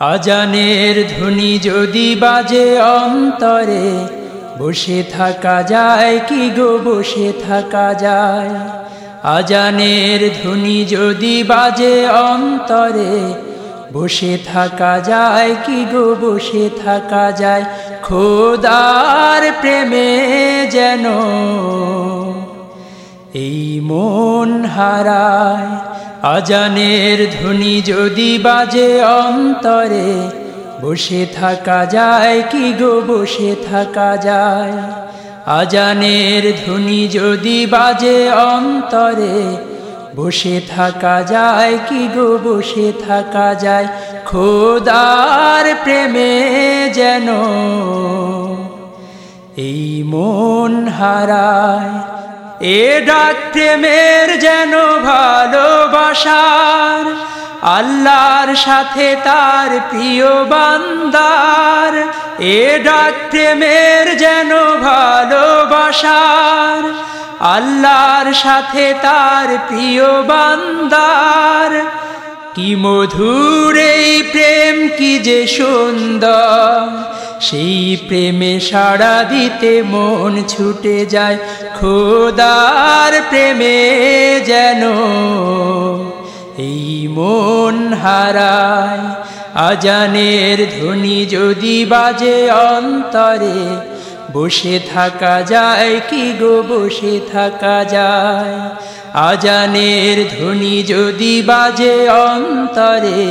আজানের ধ্বনি যদি বাজে অন্তরে, বসে থাকা যায় কি গো, বসে থাকা যায়? আজানের ধ্বনি যদি বাজে অন্তরে, বসে থাকা যায় কি গো, বসে থাকা যায়? খোদার প্রেমে যেন এই মন হারায় আজানের ধ্বনি যদি বাজে অন্তরে, বসে থাকা যায় কি গো, বসে থাকা যায়? আজানের ধ্বনি যদি বাজে অন্তরে, বসে থাকা যায় কি গো, বসে থাকা যায়? খোদার প্রেমে যেন এই মন হারায়। এ ডাক প্রেমের যেন ভালোবাসার, আল্লাহর সাথে তার প্রিয় বান্দার। এ ডাক প্রেমের যেন ভালোবাসার, আল্লাহর সাথে তার প্রিয় বান্দার। কি মধুর এই প্রেম, কি যে সুন্দর। সেই প্রেমে সাড়া দিতে মন ছুটে যায়, খোদার প্রেমে যেন। এই মন হারায়, আজানের ধ্বনি যদি বাজে অন্তরে, বসে থাকা যায় কি গো, বসে থাকা যায়? আজানের ধ্বনি যদি বাজে অন্তরে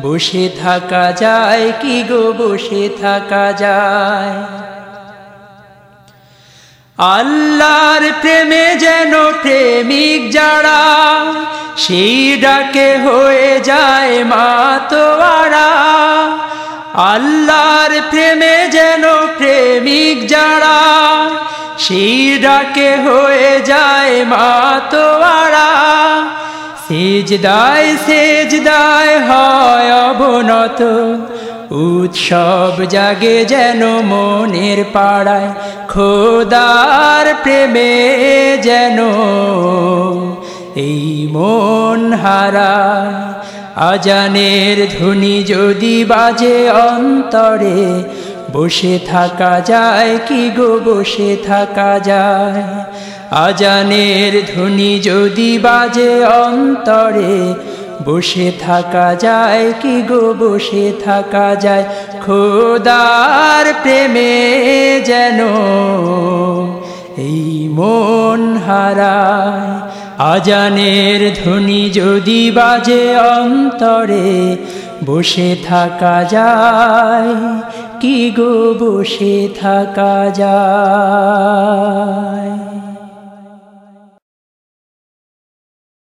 বসে থাকা যায় কি গো বসে থাকা যায়? আল্লাহর প্রেমে যেন প্রেমিক যারা, সেই ডাকে হয়ে যায় মাতোয়ারা। আল্লাহর প্রেমে যেন প্রেমিক যারা, সেই ডাকে হয়ে যায় মাতোয়ারা। সেজদায় সেজদায় হয় অবনত। উৎসব জাগে যেন মনের পাড়ায়, খোদার প্রেমে যেন এই মন হারায়। আজানের ধ্বনি যদি বাজে অন্তরে, বসে থাকা যায় কি গো, বসে থাকা যায়? আজানের ধ্বনি যদি বাজে অন্তরে, বসে থাকা যায় কি গো, বসে থাকা যায়? খোদার প্রেমে যেন এই মন হারায়। আজানের ধ্বনি যদি বাজে অন্তরে, বসে থাকা যায় কি গো, বসে থাকা যায়?